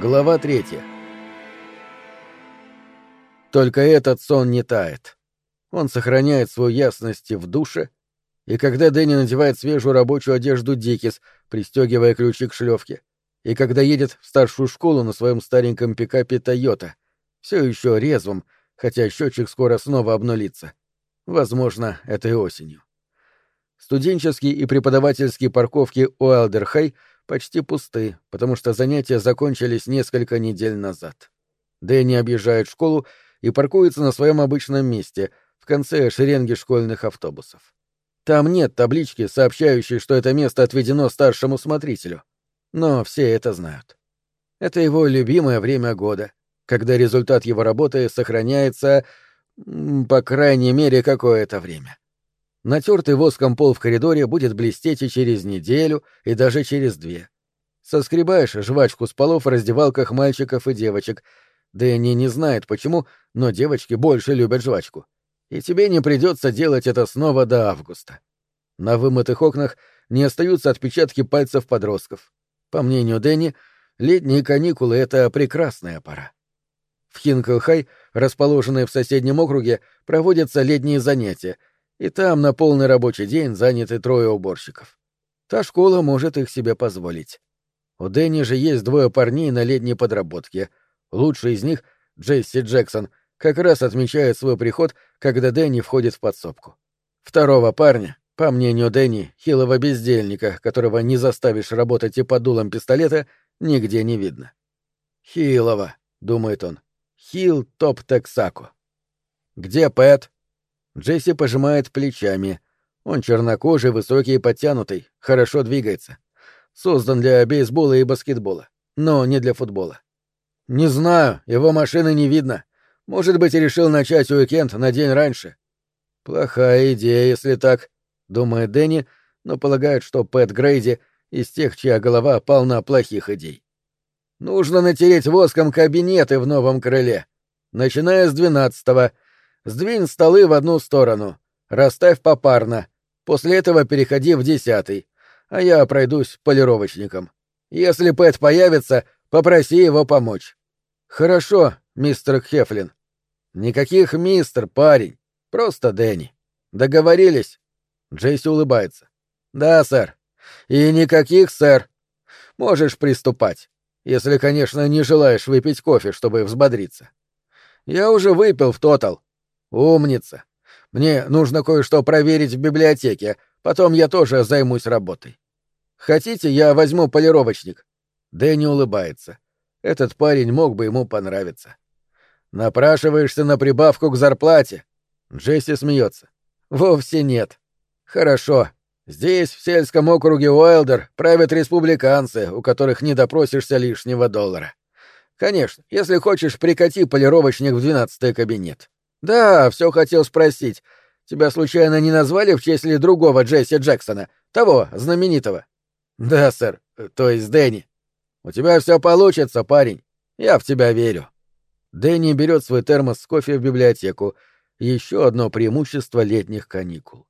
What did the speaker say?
Глава третья. Только этот сон не тает. Он сохраняет свою ясность в душе, и когда Дэнни надевает свежую рабочую одежду Дикис, пристегивая ключи к шлевке, и когда едет в старшую школу на своем стареньком пикапе Тойота, все еще резвым, хотя счетчик скоро снова обнулится. Возможно, этой осенью. Студенческие и преподавательские парковки Уэлдер-Хэй — почти пусты, потому что занятия закончились несколько недель назад. Дэнни объезжает школу и паркуется на своем обычном месте, в конце шеренги школьных автобусов. Там нет таблички, сообщающей, что это место отведено старшему смотрителю. Но все это знают. Это его любимое время года, когда результат его работы сохраняется, по крайней мере, какое-то время. Натертый воском пол в коридоре будет блестеть и через неделю, и даже через две. Соскребаешь жвачку с полов в раздевалках мальчиков и девочек. Дэнни не знает почему, но девочки больше любят жвачку. И тебе не придется делать это снова до августа. На вымытых окнах не остаются отпечатки пальцев подростков. По мнению Дэнни, летние каникулы — это прекрасная пора. В Хинкл-Хай, расположенной в соседнем округе, проводятся летние занятия — и там на полный рабочий день заняты трое уборщиков. Та школа может их себе позволить. У Дэнни же есть двое парней на летней подработке. Лучший из них, Джесси Джексон, как раз отмечает свой приход, когда Дэнни входит в подсобку. Второго парня, по мнению Дэнни, хилого бездельника, которого не заставишь работать и под дулом пистолета, нигде не видно. «Хилого», — думает он, — «хил топ Тексако». «Где Пэт?» Джесси пожимает плечами. Он чернокожий, высокий и подтянутый, хорошо двигается. Создан для бейсбола и баскетбола, но не для футбола. Не знаю, его машины не видно. Может быть, решил начать уикенд на день раньше. Плохая идея, если так, думает Дэнни, но полагает, что Пэт Грейди из тех, чья голова полна плохих идей. Нужно натереть воском кабинеты в новом крыле. Начиная с двенадцатого, Сдвинь столы в одну сторону. Расставь попарно. После этого переходи в десятый. А я пройдусь полировочником. Если Пэт появится, попроси его помочь. Хорошо, мистер Хефлин. Никаких мистер, парень. Просто Дэнни. Договорились? Джейси улыбается. Да, сэр. И никаких, сэр. Можешь приступать. Если, конечно, не желаешь выпить кофе, чтобы взбодриться. Я уже выпил в тотал. «Умница. Мне нужно кое-что проверить в библиотеке, потом я тоже займусь работой. Хотите, я возьму полировочник?» Дэнни улыбается. Этот парень мог бы ему понравиться. «Напрашиваешься на прибавку к зарплате?» Джесси смеется. «Вовсе нет. Хорошо. Здесь, в сельском округе Уайлдер, правят республиканцы, у которых не допросишься лишнего доллара. Конечно, если хочешь, прикати полировочник в двенадцатый кабинет. «Да, все хотел спросить. Тебя случайно не назвали в честь ли другого Джесси Джексона? Того, знаменитого?» «Да, сэр. То есть Дэнни. У тебя все получится, парень. Я в тебя верю». Дэнни берет свой термос с кофе в библиотеку. Еще одно преимущество летних каникул.